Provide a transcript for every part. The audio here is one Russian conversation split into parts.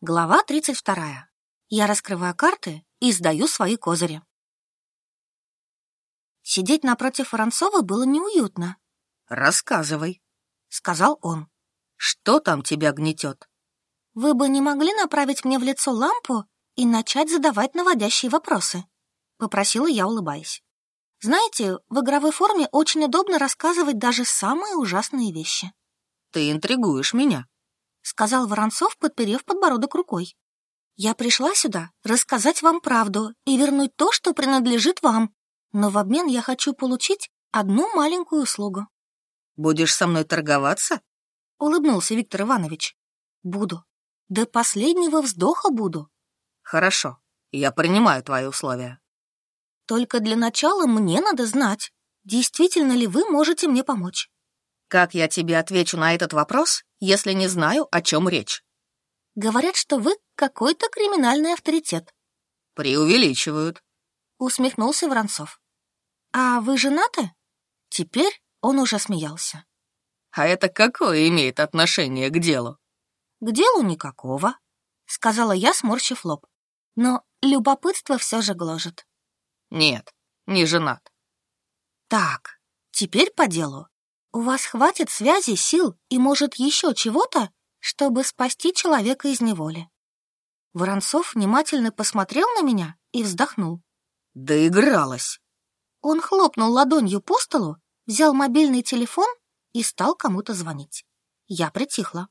Глава 32. Я раскрываю карты и сдаю свои козыри. Сидеть напротив Воронцова было неуютно. «Рассказывай», — сказал он. «Что там тебя гнетет?» «Вы бы не могли направить мне в лицо лампу и начать задавать наводящие вопросы?» — попросила я, улыбаясь. «Знаете, в игровой форме очень удобно рассказывать даже самые ужасные вещи». «Ты интригуешь меня», сказал Воронцов, подперев подбородок рукой. «Я пришла сюда рассказать вам правду и вернуть то, что принадлежит вам, но в обмен я хочу получить одну маленькую услугу». «Будешь со мной торговаться?» — улыбнулся Виктор Иванович. «Буду. До последнего вздоха буду». «Хорошо, я принимаю твои условия». «Только для начала мне надо знать, действительно ли вы можете мне помочь». Как я тебе отвечу на этот вопрос, если не знаю, о чем речь? Говорят, что вы какой-то криминальный авторитет. Преувеличивают. Усмехнулся Воронцов. А вы женаты? Теперь он уже смеялся. А это какое имеет отношение к делу? К делу никакого, сказала я, сморщив лоб. Но любопытство все же гложет. Нет, не женат. Так, теперь по делу. У вас хватит связи, сил и, может, еще чего-то, чтобы спасти человека из неволи. Воронцов внимательно посмотрел на меня и вздохнул. Доигралась. Он хлопнул ладонью по столу, взял мобильный телефон и стал кому-то звонить. Я притихла.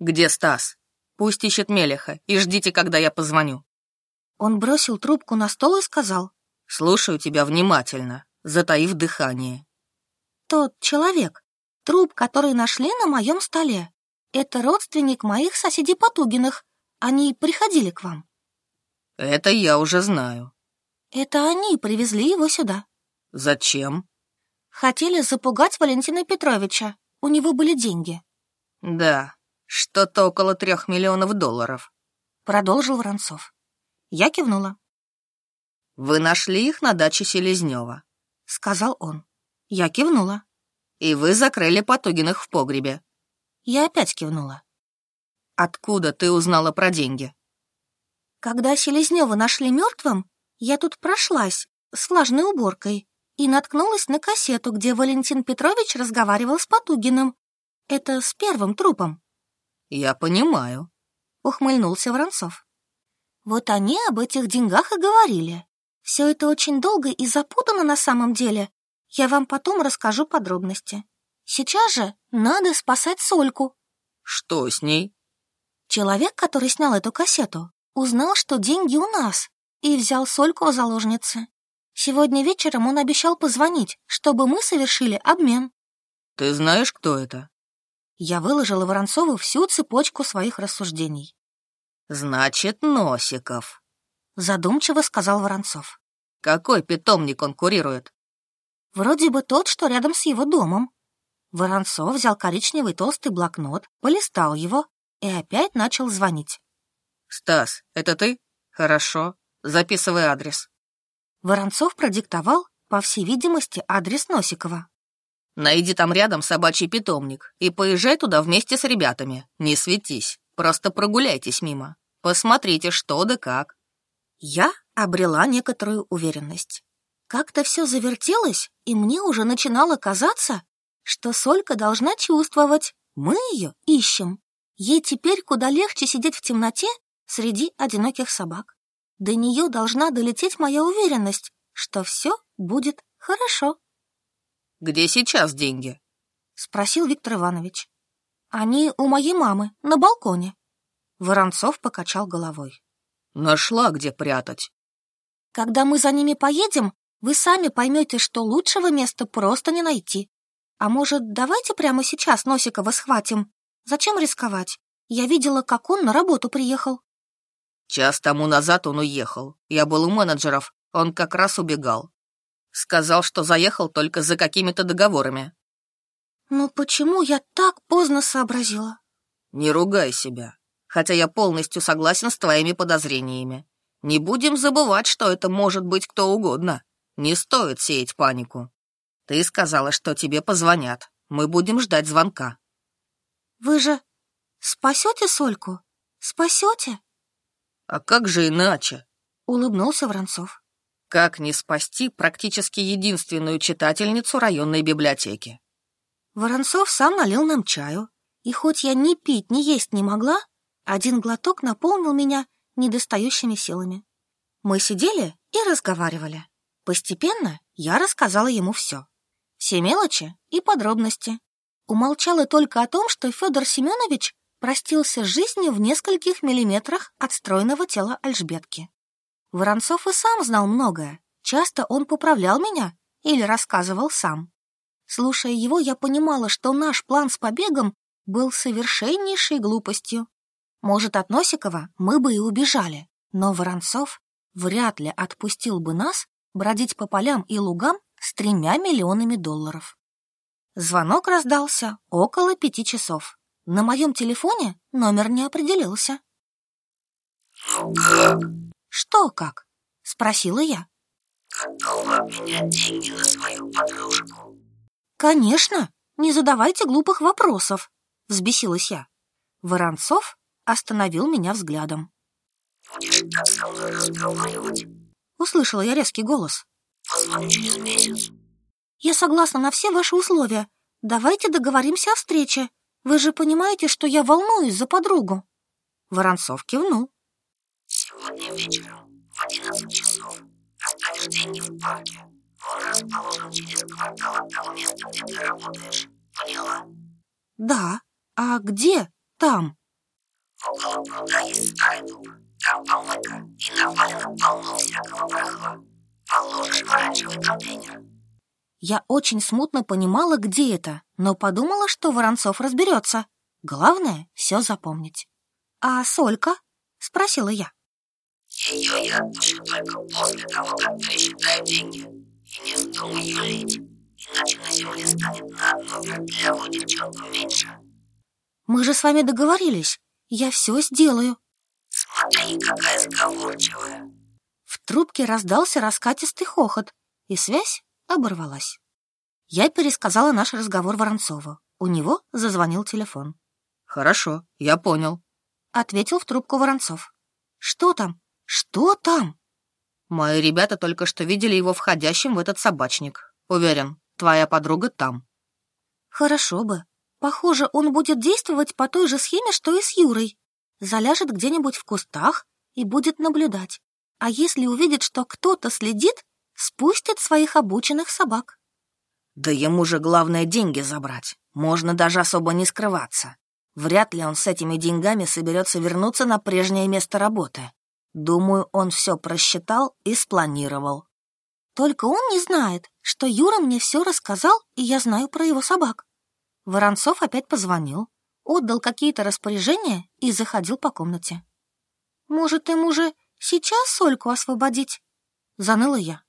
«Где Стас? Пусть ищет Мелеха и ждите, когда я позвоню». Он бросил трубку на стол и сказал. «Слушаю тебя внимательно, затаив дыхание тот человек, труп, который нашли на моем столе. Это родственник моих соседей Потугиных. Они приходили к вам. Это я уже знаю. Это они привезли его сюда. Зачем? Хотели запугать Валентина Петровича. У него были деньги. Да, что-то около трех миллионов долларов. Продолжил Воронцов. Я кивнула. Вы нашли их на даче Селезнева, сказал он. Я кивнула. И вы закрыли Потугиных в погребе. Я опять кивнула. Откуда ты узнала про деньги? Когда Селезнева нашли мертвым, я тут прошлась с влажной уборкой и наткнулась на кассету, где Валентин Петрович разговаривал с Потугиным. Это с первым трупом. Я понимаю, ухмыльнулся Воронцов. Вот они об этих деньгах и говорили. Все это очень долго и запутано на самом деле, я вам потом расскажу подробности. Сейчас же надо спасать Сольку. Что с ней? Человек, который снял эту кассету, узнал, что деньги у нас, и взял Сольку в заложницы. Сегодня вечером он обещал позвонить, чтобы мы совершили обмен. Ты знаешь, кто это? Я выложила Воронцову всю цепочку своих рассуждений. Значит, Носиков. Задумчиво сказал Воронцов. Какой питомник он курирует? Вроде бы тот, что рядом с его домом. Воронцов взял коричневый толстый блокнот, полистал его и опять начал звонить. «Стас, это ты? Хорошо. Записывай адрес». Воронцов продиктовал, по всей видимости, адрес Носикова. «Найди там рядом собачий питомник и поезжай туда вместе с ребятами. Не светись, просто прогуляйтесь мимо. Посмотрите, что да как». Я обрела некоторую уверенность. Как-то все завертелось, и мне уже начинало казаться, что Солька должна чувствовать. Мы ее ищем. Ей теперь куда легче сидеть в темноте среди одиноких собак. До нее должна долететь моя уверенность, что все будет хорошо. «Где сейчас деньги?» — спросил Виктор Иванович. «Они у моей мамы, на балконе». Воронцов покачал головой. «Нашла, где прятать». «Когда мы за ними поедем, вы сами поймете, что лучшего места просто не найти. А может, давайте прямо сейчас Носикова схватим? Зачем рисковать? Я видела, как он на работу приехал. Час тому назад он уехал. Я был у менеджеров, он как раз убегал. Сказал, что заехал только за какими-то договорами. Но почему я так поздно сообразила? Не ругай себя, хотя я полностью согласен с твоими подозрениями. Не будем забывать, что это может быть кто угодно. Не стоит сеять панику. Ты сказала, что тебе позвонят. Мы будем ждать звонка. Вы же спасете Сольку? Спасете? А как же иначе? Улыбнулся Воронцов. Как не спасти практически единственную читательницу районной библиотеки? Воронцов сам налил нам чаю, и хоть я ни пить, ни есть не могла, один глоток наполнил меня недостающими силами. Мы сидели и разговаривали. Постепенно я рассказала ему все. Все мелочи и подробности. Умолчала только о том, что Федор Семенович простился с жизнью в нескольких миллиметрах от стройного тела Альжбетки. Воронцов и сам знал многое. Часто он поправлял меня или рассказывал сам. Слушая его, я понимала, что наш план с побегом был совершеннейшей глупостью. Может, от Носикова мы бы и убежали, но Воронцов вряд ли отпустил бы нас бродить по полям и лугам с тремя миллионами долларов. Звонок раздался около пяти часов. На моем телефоне номер не определился. «Ну как?» «Что как?» — спросила я. «Готова обменять деньги на свою подружку?» «Конечно! Не задавайте глупых вопросов!» — взбесилась я. Воронцов остановил меня взглядом. «Будешь так со мной разговаривать?» Услышала я резкий голос. «Позвони через месяц». «Я согласна на все ваши условия. Давайте договоримся о встрече. Вы же понимаете, что я волнуюсь за подругу». Воронцов кивнул. «Сегодня вечером в одиннадцать часов оставишь деньги в парке. Он расположен через квартал от того места, где ты работаешь. Поняла?» «Да. А где там?» Около пруда есть старый дуб. Там помойка и навалено полно Я очень смутно понимала, где это, но подумала, что Воронцов разберется. Главное — все запомнить. «А Солька?» — спросила я. Ее я отпущу только после того, как пересчитаю деньги. И не вздумай юлить, иначе на земле станет на одну вертлявую девчонку меньше. «Мы же с вами договорились. Я все сделаю». Смотри, какая сговорчивая. В трубке раздался раскатистый хохот, и связь оборвалась. Я пересказала наш разговор Воронцову. У него зазвонил телефон. Хорошо, я понял. Ответил в трубку Воронцов. Что там? Что там? Мои ребята только что видели его входящим в этот собачник. Уверен, твоя подруга там. Хорошо бы. Похоже, он будет действовать по той же схеме, что и с Юрой. Заляжет где-нибудь в кустах и будет наблюдать. А если увидит, что кто-то следит, спустит своих обученных собак. Да ему же главное деньги забрать. Можно даже особо не скрываться. Вряд ли он с этими деньгами соберется вернуться на прежнее место работы. Думаю, он все просчитал и спланировал. Только он не знает, что Юра мне все рассказал, и я знаю про его собак. Воронцов опять позвонил, отдал какие-то распоряжения и заходил по комнате. «Может, им уже сейчас Сольку освободить?» — заныла я.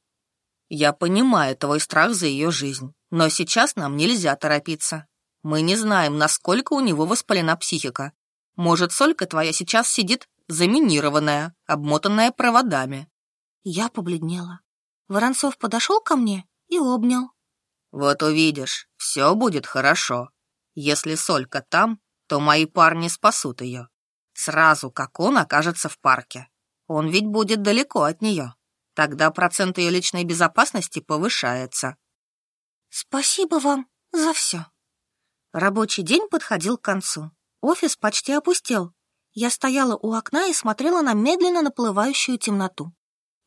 Я понимаю твой страх за ее жизнь, но сейчас нам нельзя торопиться. Мы не знаем, насколько у него воспалена психика. Может, Солька твоя сейчас сидит заминированная, обмотанная проводами. Я побледнела. Воронцов подошел ко мне и обнял. Вот увидишь, все будет хорошо. Если Солька там, то мои парни спасут ее. Сразу, как он окажется в парке. Он ведь будет далеко от нее. Тогда процент ее личной безопасности повышается. Спасибо вам за все. Рабочий день подходил к концу. Офис почти опустел. Я стояла у окна и смотрела на медленно наплывающую темноту.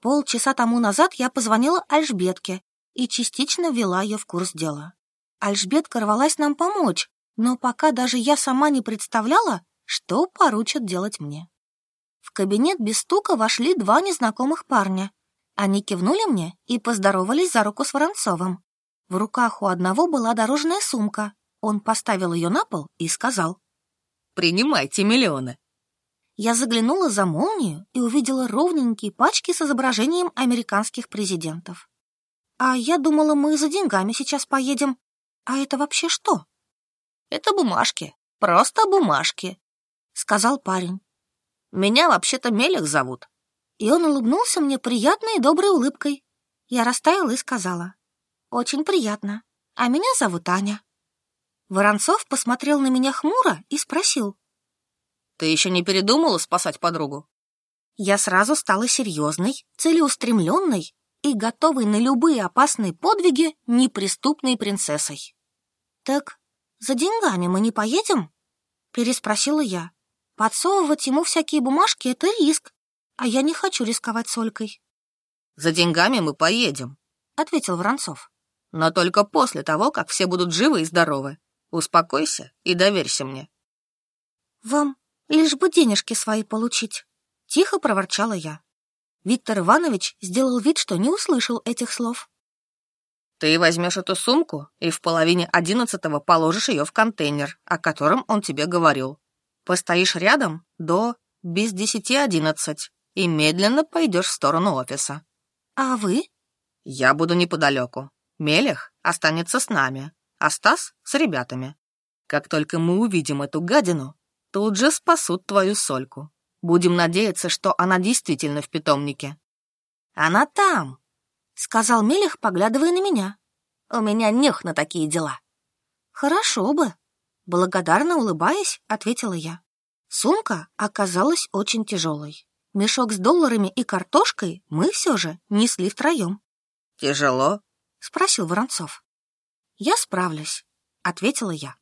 Полчаса тому назад я позвонила Альжбетке и частично ввела ее в курс дела. Альжбетка рвалась нам помочь, но пока даже я сама не представляла, что поручат делать мне. В кабинет без стука вошли два незнакомых парня они кивнули мне и поздоровались за руку с Воронцовым. В руках у одного была дорожная сумка. Он поставил ее на пол и сказал. «Принимайте миллионы». Я заглянула за молнию и увидела ровненькие пачки с изображением американских президентов. А я думала, мы за деньгами сейчас поедем. А это вообще что? Это бумажки, просто бумажки, сказал парень. Меня вообще-то Мелех зовут. И он улыбнулся мне приятной и доброй улыбкой. Я растаяла и сказала. «Очень приятно. А меня зовут Аня». Воронцов посмотрел на меня хмуро и спросил. Ты еще не передумала спасать подругу? Я сразу стала серьезной, целеустремленной и готовой на любые опасные подвиги неприступной принцессой. «Так за деньгами мы не поедем?» — переспросила я. «Подсовывать ему всякие бумажки — это риск, а я не хочу рисковать солькой». «За деньгами мы поедем», — ответил Воронцов. «Но только после того, как все будут живы и здоровы. Успокойся и доверься мне». «Вам лишь бы денежки свои получить», — тихо проворчала я. Виктор Иванович сделал вид, что не услышал этих слов. «Ты возьмешь эту сумку и в половине одиннадцатого положишь ее в контейнер, о котором он тебе говорил. Постоишь рядом до без десяти одиннадцать и медленно пойдешь в сторону офиса». «А вы?» «Я буду неподалеку. Мелех останется с нами, а Стас — с ребятами. Как только мы увидим эту гадину, тут же спасут твою сольку. Будем надеяться, что она действительно в питомнике. Она там, сказал Мелих, поглядывая на меня. У меня нех на такие дела. Хорошо бы. Благодарно улыбаясь, ответила я. Сумка оказалась очень тяжелой. Мешок с долларами и картошкой мы все же несли втроем. «Тяжело?» — спросил Воронцов. «Я справлюсь», — ответила я.